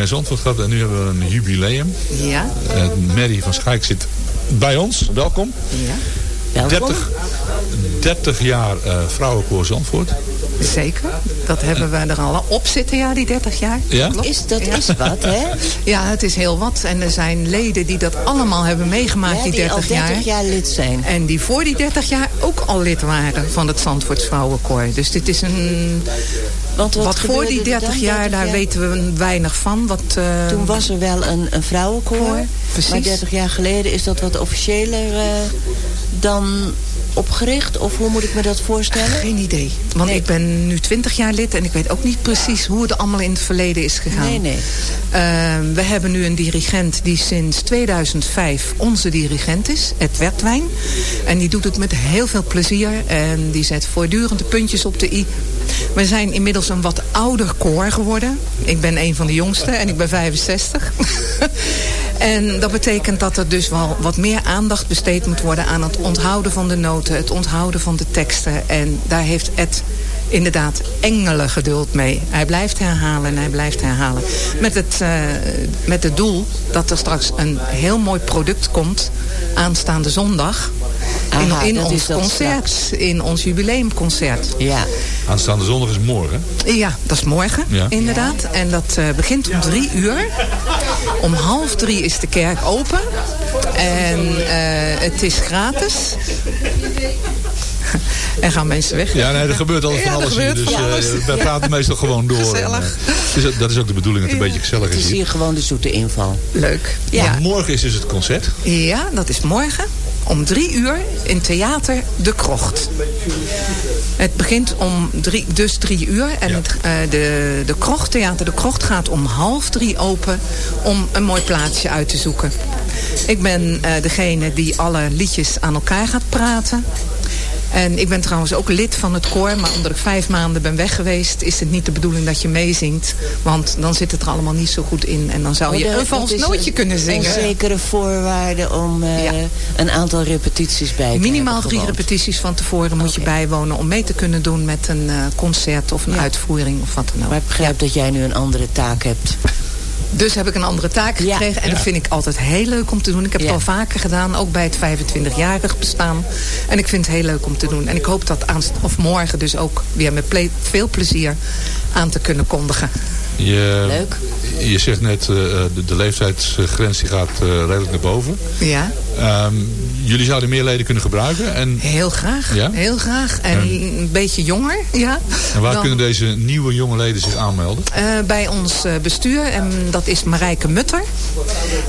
QNR Zandvoort gehad en nu hebben we een jubileum. Ja. Uh, Mary van Schaik zit bij ons. Welkom. Ja. Welkom. 30, 30 jaar uh, Vrouwenkoor Zandvoort. Zeker. Dat hebben we er al op zitten, ja, die 30 jaar. Ja? Klopt. Is, dat Ja. is wat, hè? <laughs> Ja, het is heel wat. En er zijn leden die dat allemaal hebben meegemaakt, Ja, die die 30, al 30 jaar lid zijn. En die voor die 30 jaar ook al lid waren van het Zandvoorts Vrouwenkoor. Dus dit is een... Want wat, Wat, voor die er 30 dan, jaar, 30 daar jaar? weten we weinig van. Wat, eh, Toen was er wel een, een vrouwenkoor. Precies. Maar 30 jaar geleden is dat wat officiëler eh, dan opgericht? Of hoe moet ik me dat voorstellen? Geen idee. Want Nee. ik ben nu 20 jaar lid en ik weet ook niet precies hoe het allemaal in het verleden is gegaan. Nee, nee. Ehm, we hebben nu een dirigent die sinds 2005 onze dirigent is, Ed Wertwijn. En die doet het met heel veel plezier en die zet voortdurend de puntjes op de i. We zijn inmiddels een wat ouder koor geworden. Ik ben een van de jongste en ik ben 65. <laughs> en dat betekent dat er dus wel wat meer aandacht besteed moet worden aan het onthouden van de noten, het onthouden van de teksten. En daar heeft Ed inderdaad engelen geduld mee. Hij blijft herhalen en hij blijft herhalen. Met het, eh, met het doel dat er straks een heel mooi product komt aanstaande zondag. Aha, in ons concert, in ons jubileumconcert. Ja. Aanstaande zondag is morgen. Ja, dat is morgen, Ja. inderdaad. En dat eh, begint om drie uur. Om half drie is de kerk open. En eh, het is gratis. <laughs> en gaan mensen weg. Ja, nee, er gebeurt altijd van alles hier. Dus van eh, wij Ja. praten meestal gewoon door. Gezellig. En, eh, dus dat is ook de bedoeling dat het een beetje gezellig Het is is hier. gewoon de zoete inval. Leuk. Ja. Ja. Morgen is dus het concert. ja, dat is morgen. Om drie uur in Theater De Krocht. Het begint om drie, dus drie uur. En Ja. het, eh, de, de Krocht, Theater De Krocht gaat om half drie open om een mooi plaatsje uit te zoeken. Ik ben eh, degene die alle liedjes aan elkaar gaat praten. En ik ben trouwens ook lid van het koor. Maar omdat ik vijf maanden ben weg geweest... is het niet de bedoeling dat je meezingt. Want dan zit het er allemaal niet zo goed in. En dan zou je Oh, dat- een vals nootje kunnen zingen. Een zekere voorwaarde om eh, Ja. een aantal repetities bij te Minimaal drie repetities van tevoren moet je bijwonen... om mee te kunnen doen met een eh, concert of een Ja. uitvoering of wat dan ook. Maar ik begrijp dat jij nu een andere taak hebt. Dus heb ik een andere taak Ja. gekregen. En dat vind ik altijd heel leuk om te doen. Ik heb Ja. het al vaker gedaan, ook bij het 25-jarig bestaan. En ik vind het heel leuk om te doen. En ik hoop dat aanst of morgen dus ook weer met ple- veel plezier aan te kunnen kondigen. Je, Leuk. Je zegt net, eh, de, de leeftijdsgrens die gaat eh, redelijk naar boven. Ja, Ehm, jullie zouden meer leden kunnen gebruiken. En, heel graag. Ja? Heel graag. En een beetje jonger, ja. en waar Dan- kunnen deze nieuwe jonge leden zich aanmelden? Eh, bij ons eh, bestuur. En dat is Marijke Mutter.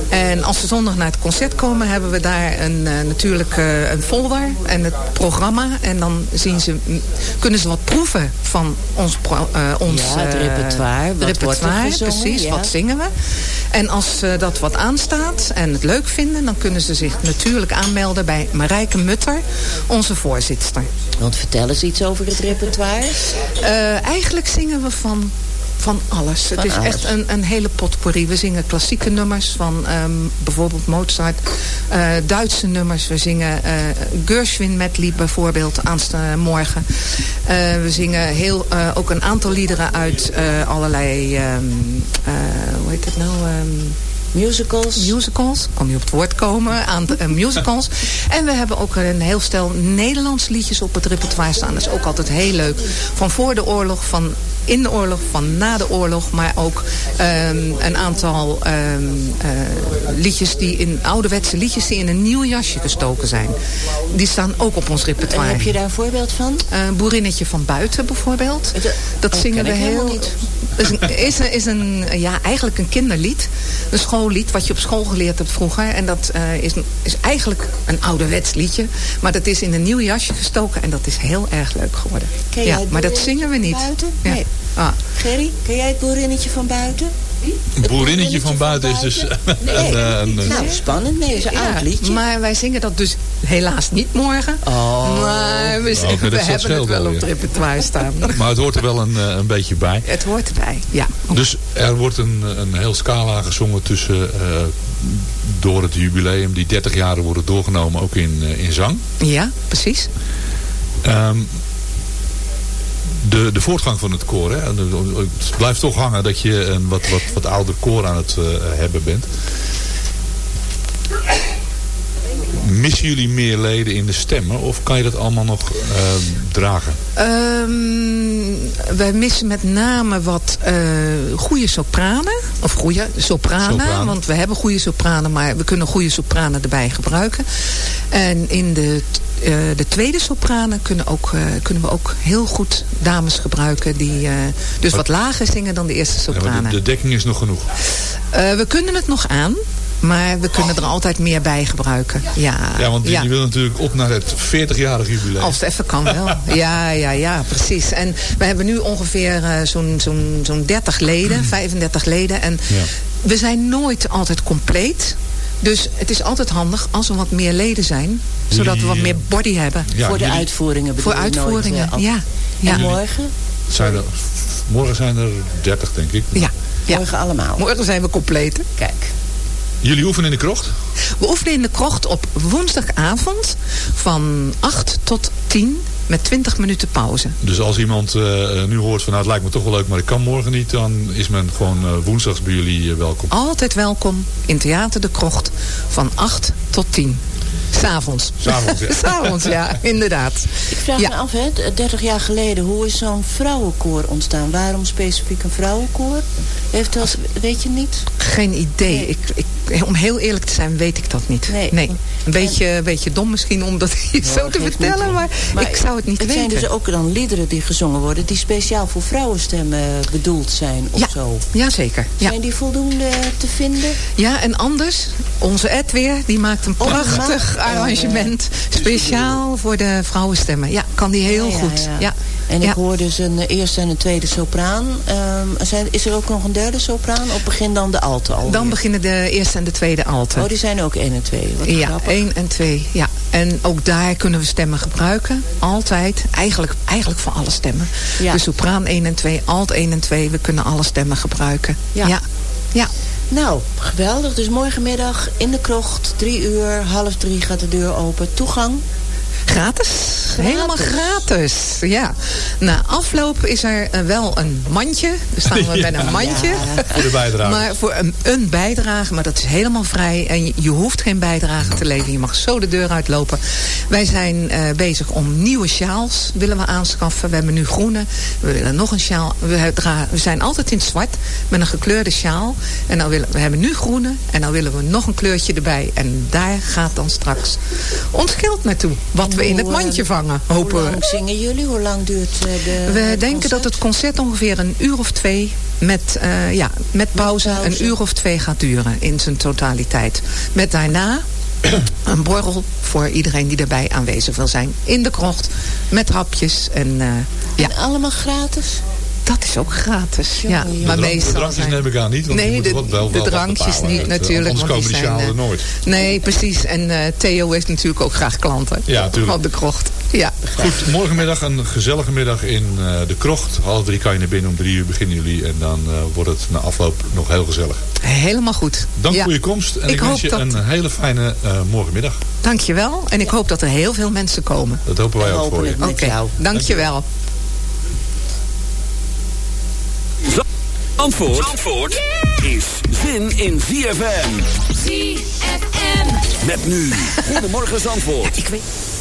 En als ze zondag naar het concert komen... hebben we daar een, eh, natuurlijk eh, een folder en het programma. En dan zien ze, kunnen ze wat proeven van ons, pro- eh, ons Ja, het repertoire. Wat wordt er gezongen, precies. ja. Wat zingen we? En als eh, dat wat aanstaat en het leuk vinden... dan kunnen ze zich natuurlijk aanmelden bij Marijke Mutter, onze voorzitter. Want vertel eens iets over het repertoire. Eh, eigenlijk zingen we van, van alles. Van het is alles. echt een, een hele potpourri. We zingen klassieke nummers van ehm, bijvoorbeeld Mozart. eh, Duitse nummers. We zingen eh Gershwin medley bijvoorbeeld aanstaande morgen. Eh, we zingen heel, ook een aantal liederen uit allerlei... ehm, eh, hoe heet het nou... ehm, Musicals. musicals. Kan niet op het woord komen. Aan de, musicals. <laughs> En we hebben ook een heel stel Nederlands liedjes op het repertoire staan. Dat is ook altijd heel leuk. Van voor de oorlog, van in de oorlog, van na de oorlog. Maar ook ehm, een aantal ehm, eh, liedjes die in ouderwetse liedjes die in een nieuw jasje gestoken zijn. Die staan ook op ons En repertoire. heb je daar een voorbeeld van? Eh, boerinnetje van buiten bijvoorbeeld. Dat- Dat oh, zingen we heel... niet. Is een, is een, is een, ja, eigenlijk een kinderlied. Een schoollied wat je op school geleerd hebt vroeger. En dat eh, is, is eigenlijk een ouderwets liedje. Maar dat is in een nieuw jasje gestoken. En dat is heel erg leuk geworden. Ja, maar dat zingen we niet. buiten? Ja. Nee. Ah. Gerry, ken jij het boerinnetje van buiten? Een boerinnetje van buiten is dus <laughs> Nee. eh, een, eh, Nou, spannend. Nee, is een Ja, oud liedje. maar wij zingen dat dus helaas niet morgen. Oh. Maar we, oké, dat we hebben het wel op het repertoire staan. <laughs> maar het hoort er wel een, eh, een beetje bij. Het hoort erbij, ja. Dus er wordt een, een heel scala gezongen tussen eh, door het jubileum, die 30 jaren worden doorgenomen ook in, eh, in zang. Ja, precies. Ehm, de, de voortgang van het koor. Hè? Het blijft toch hangen dat je een wat, wat, wat ouder koor aan het uh, hebben bent. Missen jullie meer leden in de stemmen of kan je dat allemaal nog uh, dragen? Um, wij missen met name wat uh, goede sopranen. Of goede sopranen, sopranen, want we hebben goede sopranen, maar we kunnen goede sopranen erbij gebruiken. En in de uh, de tweede sopranen kunnen, ook, uh, kunnen we ook heel goed dames gebruiken die uh, dus wat lager zingen dan de eerste sopranen. Ja, de, de, dekking is nog genoeg? we kunnen het nog aan. Maar we kunnen er altijd meer bij gebruiken. Ja, ja want je, ja. wil natuurlijk op naar het 40-jarig jubileum. Als het even kan wel. <laughs> ja, ja, ja, precies. En we hebben nu ongeveer uh, zo'n zo'n zo'n 30 leden, <clears throat> 35 leden. En ja. we zijn nooit altijd compleet. Dus het is altijd handig als er wat meer leden zijn. Zodat we wat meer body hebben. Ja, voor de jullie... uitvoeringen bedoel Voor uitvoeringen, nooit, uh, ja. ja. En morgen? Zijn er, morgen zijn er 30 denk ik. Ja. Morgen allemaal. Morgen zijn we compleet. Kijk. Jullie oefenen in de krocht? We oefenen in de krocht op woensdagavond van 8 tot 10 met 20 minuten pauze. Dus als iemand uh, nu hoort van nou het lijkt me toch wel leuk, maar ik kan morgen niet, dan is men gewoon uh, woensdags bij jullie uh, welkom. Altijd welkom in Theater de Krocht van 8 tot 10. S'avonds. S'avonds, ja. <laughs> S'avonds, ja, inderdaad. Ik vraag ja. me af, hè, 30 jaar geleden, hoe is zo'n vrouwenkoor ontstaan? Waarom specifiek een vrouwenkoor? Heeft dat, weet je niet? Geen idee. Nee. Ik, ik, om heel eerlijk te zijn, weet ik dat niet. Nee. nee. Een beetje, en, beetje dom misschien om dat <laughs> hier nou, zo te vertellen, maar, maar, ik zou het niet het weten. Het zijn dus ook dan liederen die gezongen worden, die speciaal voor vrouwenstemmen bedoeld zijn of ja. zo? Ja, zeker. Ja. Zijn die voldoende te vinden? Ja, en anders, onze Ed weer, die maakt een prachtig oh, arrangement. Speciaal voor de vrouwenstemmen. Ja, kan die heel ja, goed. Ja, ja. En ik hoor dus een eerste en een tweede sopraan. Um, zijn, is er ook nog een derde sopraan? Of begin dan de alto al? Dan beginnen de eerste en de tweede alto. Oh, die zijn ook één en twee. Wat ja, grappig. één en twee. Ja. En ook daar kunnen we stemmen gebruiken. Altijd. Eigenlijk, eigenlijk voor alle stemmen. Ja. De sopraan 1 en 2, alt 1 en 2. We kunnen alle stemmen gebruiken. Ja. ja. ja. Nou, geweldig. Dus morgenmiddag in de krocht, drie uur, half drie gaat de deur open. Toegang? Gratis. gratis. Helemaal gratis. Ja. Na afloop is er uh, wel een mandje. Dan staan <laughs> we ja. met een mandje. Ja. Voor de bijdrage. Maar voor een, een, bijdrage. Maar dat is helemaal vrij. En je, je hoeft geen bijdrage te leveren. Je mag zo de deur uitlopen. Wij zijn uh, bezig om nieuwe sjaals willen we aanschaffen. We hebben nu groene. We willen nog een sjaal. We, we zijn altijd in zwart. Met een gekleurde sjaal. En dan willen, we hebben nu groene. En dan willen we nog een kleurtje erbij. En daar gaat dan straks ons geld naartoe. Wat we in het mandje vangen, hopen we. Hoe lang zingen jullie? Hoe lang duurt uh, de We het denken dat het concert ongeveer een uur of twee... met, uh, ja, met, pauze, met pauze een uur of twee gaat duren in zijn totaliteit. Met daarna <coughs> een borrel voor iedereen die erbij aanwezig wil zijn. In de krocht, met hapjes. En, uh, ja. en allemaal gratis? Dat is ook gratis. Ja, ja. De maar drank, meestal de drankjes zijn... neem ik aan niet. Want nee, de, wel, wel de drankjes niet natuurlijk. Anders want komen die sjalen er nooit. Nee, precies. En uh, Theo heeft natuurlijk ook graag klanten. Ja, natuurlijk. Van de krocht. Ja. Goed, morgenmiddag een gezellige middag in uh, de krocht. Half drie kan je naar binnen, om drie uur beginnen jullie. En dan uh, wordt het na afloop nog heel gezellig. Helemaal goed. Dank ja. voor je komst. En ik, ik wens je dat... een hele fijne morgenmiddag. Dank je wel. En ik hoop dat er heel veel mensen komen. Dat hopen wij en ook voor je. Oké, okay. dank je Antwoord, Antwoord yeah! is zin in ZFM. ZFM. Met nu. Goedemorgen Zandvoort. Ik weet...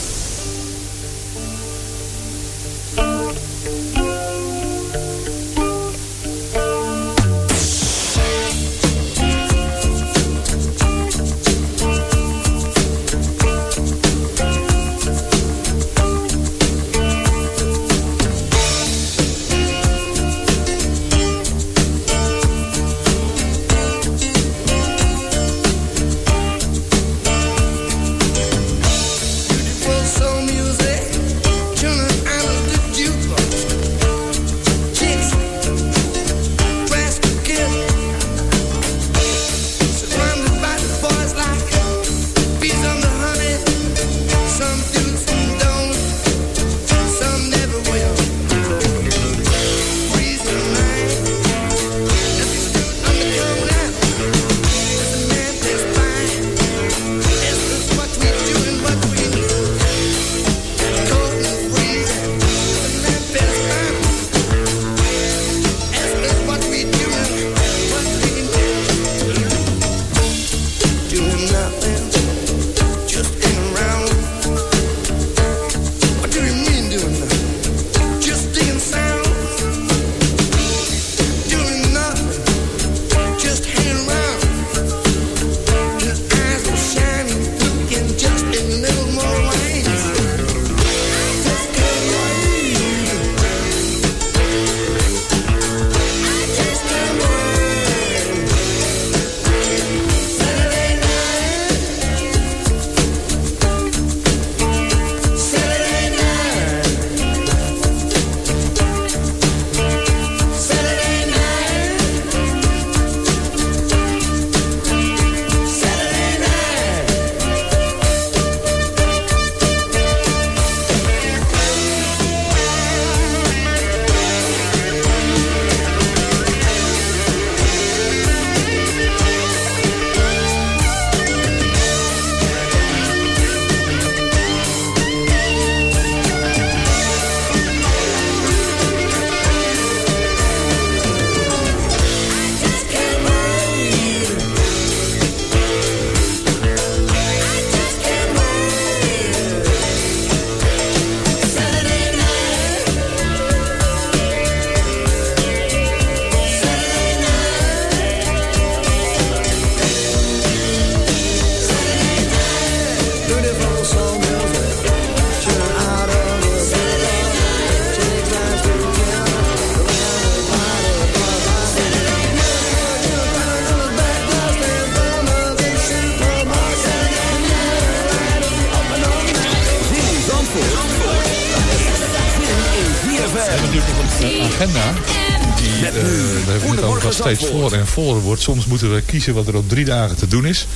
steeds voor en voller wordt. Soms moeten we kiezen wat er op drie dagen te doen is.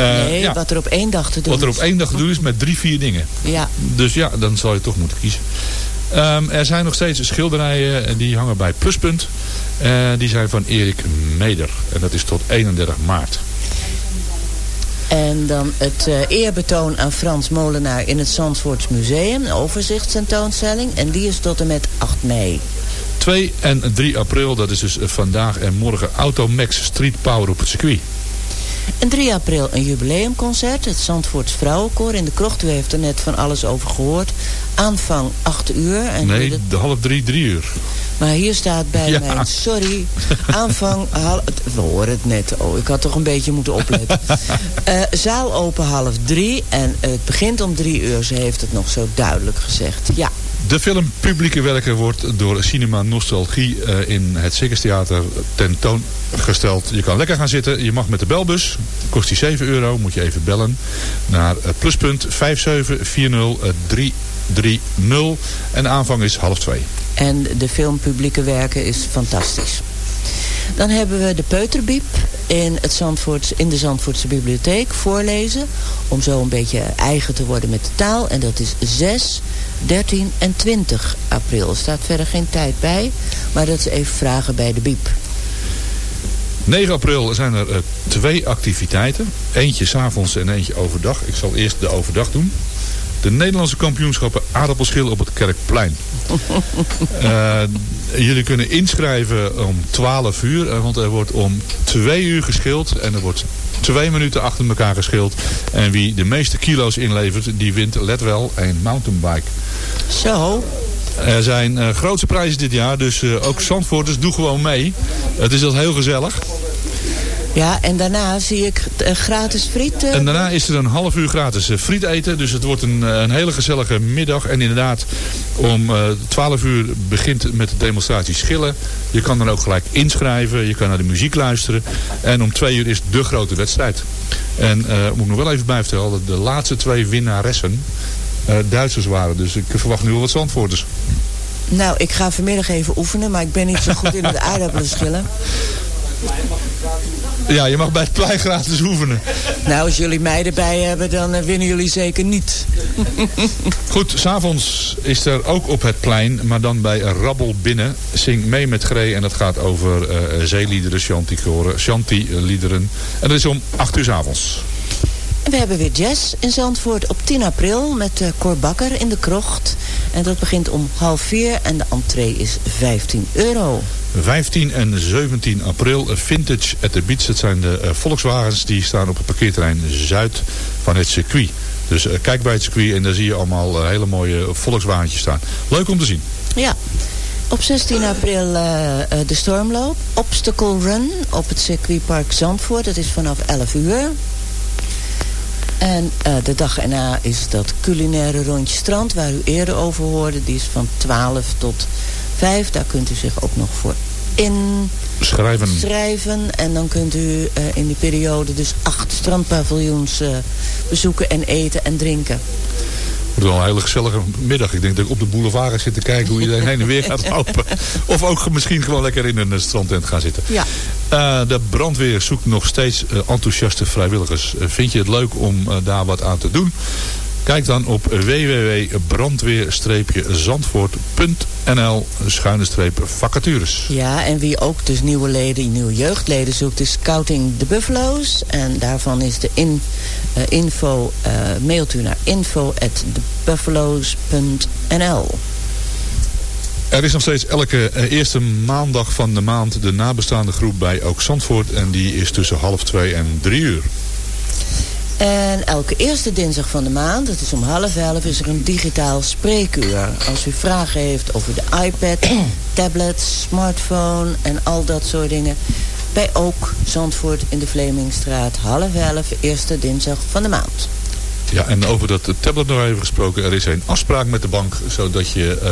Uh, nee, ja. wat er op één dag te doen is. Wat er op één dag te doen is met drie, vier dingen. Ja. Dus ja, dan zal je toch moeten kiezen. Um, er zijn nog steeds schilderijen die hangen bij Pluspunt. Uh, die zijn van Erik Meder. En dat is tot 31 maart. En dan het uh, eerbetoon aan Frans Molenaar in het Zandvoorts Museum. Een overzichtstentoonstelling. En die is tot en met 8 mei. 2 en 3 april, dat is dus vandaag en morgen Automax Street Power op het circuit. En 3 april een jubileumconcert. Het Zandvoorts Vrouwenkoor in de Krocht. U heeft er net van alles over gehoord. Aanvang 8 uur. En nee, de half 3, 3 uur. Maar hier staat bij ja. mij, sorry, <laughs> aanvang, half, we horen het net, oh, ik had toch een beetje moeten opletten. uh, <laughs> zaal open half drie en het begint om drie uur, ze heeft het nog zo duidelijk gezegd. Ja. De film Publieke Werken wordt door Cinema Nostalgie uh, in het Circus Theater tentoongesteld. Je kan lekker gaan zitten. Je mag met de belbus. Kost die 7 euro. Moet je even bellen naar uh, pluspunt 5740 330. En de aanvang is half twee. En de film Publieke Werken is fantastisch. Dan hebben we de Peuterbiep in, het Zandvoorts, in de Zandvoortse bibliotheek voorlezen. Om zo een beetje eigen te worden met de taal. En dat is 6, 13 en 20 april. Er staat verder geen tijd bij. Maar dat is even vragen bij de Biep. 9 april zijn er uh, twee activiteiten. Eentje s'avonds en eentje overdag. Ik zal eerst de overdag doen de Nederlandse kampioenschappen aardappelschil op het Kerkplein. uh, <laughs> jullie kunnen inschrijven om 12 uur, eh, want er wordt om 2 uur geschild en er wordt twee minuten achter elkaar geschild. En wie de meeste kilo's inlevert, die wint, let wel, een mountainbike. Zo. Er zijn uh, grootste prijzen dit jaar, dus uh, ook Zandvoorters, doe gewoon mee. Het is al heel gezellig. Ja, en daarna zie ik uh, gratis friet. Uh, en daarna is er een half uur gratis uh, friet eten. Dus het wordt een, een hele gezellige middag. En inderdaad, om 12 uur begint met de demonstratie schillen. Je kan dan ook gelijk inschrijven. Je kan naar de muziek luisteren. En om twee uur is de grote wedstrijd. En moet ik nog wel even bij vertellen. Dat de laatste twee winnaressen Duitsers waren. Dus ik verwacht nu wel wat Zandvoorters. Nou, ik ga vanmiddag even oefenen. Maar ik ben niet zo goed in het <laughs> aardappelen schillen. Ja, je mag bij het plein gratis oefenen. Nou, als jullie mij erbij hebben, dan uh, winnen jullie zeker niet. Goed, s'avonds is er ook op het plein, maar dan bij Rabbel binnen. Zing mee met Gree en dat gaat over uh, zeeliederen, shanty-koren, shanty-liederen. En dat is om 8 uur s avonds. We hebben weer jazz in Zandvoort op 10 april met uh, Cor Bakker in de krocht. En dat begint om half vier en de entree is 15 euro. 15 en 17 april Vintage at the Beach. Dat zijn de uh, Volkswagens die staan op het parkeerterrein Zuid van het circuit. Dus uh, kijk bij het circuit en daar zie je allemaal hele mooie Volkswagentjes staan. Leuk om te zien. Ja. Op 16 april de stormloop. Obstacle Run op het circuitpark Zandvoort. Dat is vanaf 11 uur. En uh, de dag erna is dat culinaire rondje strand... waar u eerder over hoorde. Die is van 12 tot 5. Daar kunt u zich ook nog voor in schrijven. schrijven. En dan kunt u uh, in die periode dus acht strandpaviljoens uh, bezoeken en eten en drinken. Het wordt wel een hele gezellige middag. Ik denk dat ik op de boulevard zit te kijken hoe iedereen heen en weer gaat <laughs> lopen. Of ook misschien gewoon lekker in een strandtent gaan zitten. Ja. Uh, de brandweer zoekt nog steeds uh, enthousiaste vrijwilligers. Uh, vind je het leuk om daar wat aan te doen? Kijk dan op www.brandweer-zandvoort.nl schuine vacatures. Ja, en wie ook dus nieuwe leden, nieuwe jeugdleden zoekt is Scouting the Buffalo's. En daarvan is de in, uh, info, uh, mailt u naar info@thebuffaloes.nl. Er is nog steeds elke uh, eerste maandag van de maand de nabestaande groep bij Ook Zandvoort. En die is tussen half twee en drie uur. En elke eerste dinsdag van de maand, dat is om half elf, is er een digitaal spreekuur. Als u vragen heeft over de iPad, <clears throat> tablet, smartphone en al dat soort dingen. Bij Ook Zandvoort in de Vlemingstraat, half elf, eerste dinsdag van de maand. Ja, en over dat tablet nog even gesproken. Er is een afspraak met de bank, zodat je... Uh,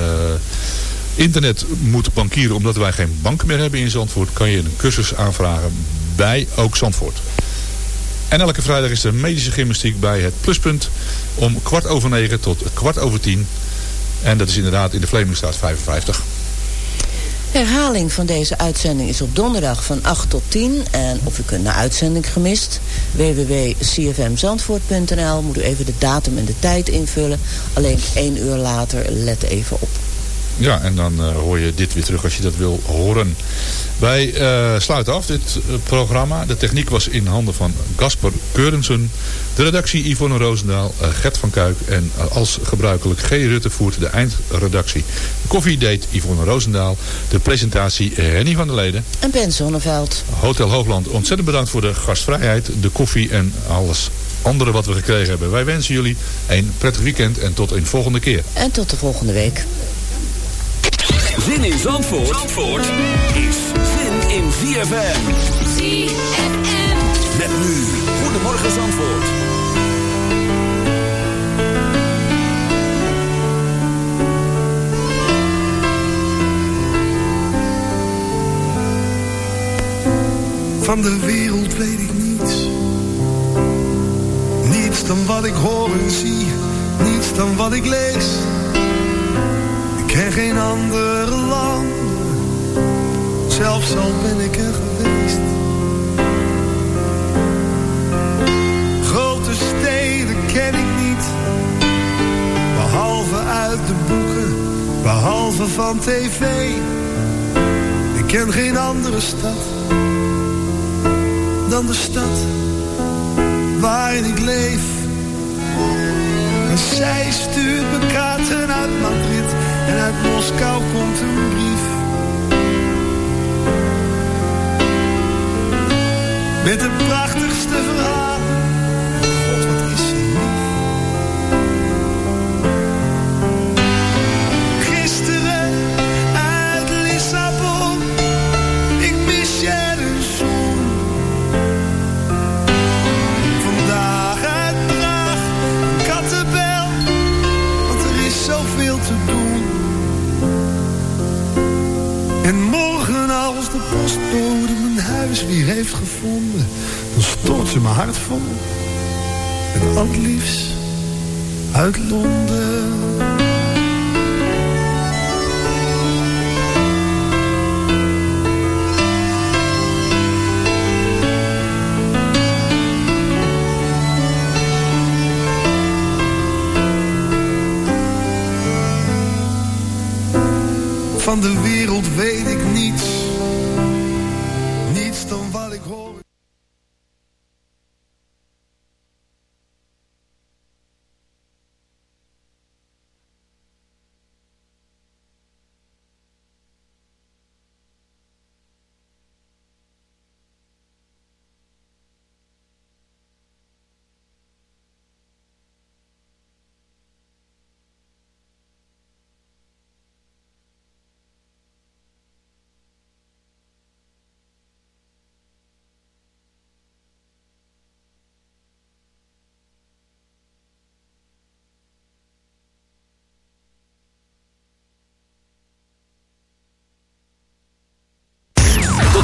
internet moet bankieren omdat wij geen bank meer hebben in Zandvoort... kan je een cursus aanvragen bij Ook Zandvoort. En elke vrijdag is er medische gymnastiek bij het Pluspunt. Om kwart over negen tot kwart over tien. En dat is inderdaad in de Vlemingstraat 55. Herhaling van deze uitzending is op donderdag van 8 tot 10. En of u kunt naar uitzending gemist, www.cfmzandvoort.nl. Moet u even de datum en de tijd invullen. Alleen één uur later, let even op. Ja, en dan uh, hoor je dit weer terug als je dat wil horen. Wij uh, sluiten af dit uh, programma. De techniek was in handen van Gasper Keurensen. De redactie Yvonne Roosendaal, Gert van Kuik en als gebruikelijk G. Rutte voert de eindredactie. De koffie deed Yvonne Roosendaal. De presentatie Henny van der Leden. En Ben Zonneveld. Hotel Hoogland, ontzettend bedankt voor de gastvrijheid, de koffie en alles andere wat we gekregen hebben. Wij wensen jullie een prettig weekend en tot een volgende keer. En tot de volgende week. Zin in Zandvoort, Zandvoort is zin in ZFM. ZFM. Met nu, Goedemorgen Zandvoort. Van de wereld weet ik niets. Niets dan wat ik hoor en zie. Niets dan wat ik lees ken geen andere land, zelfs al ben ik er geweest. Grote steden ken ik niet, behalve uit de boeken, behalve van tv. Ik ken geen andere stad, dan de stad waarin ik leef. En zij stuurt me kaarten uit Madrid en uit Moskou komt een brief. Met het prachtigste verhaal.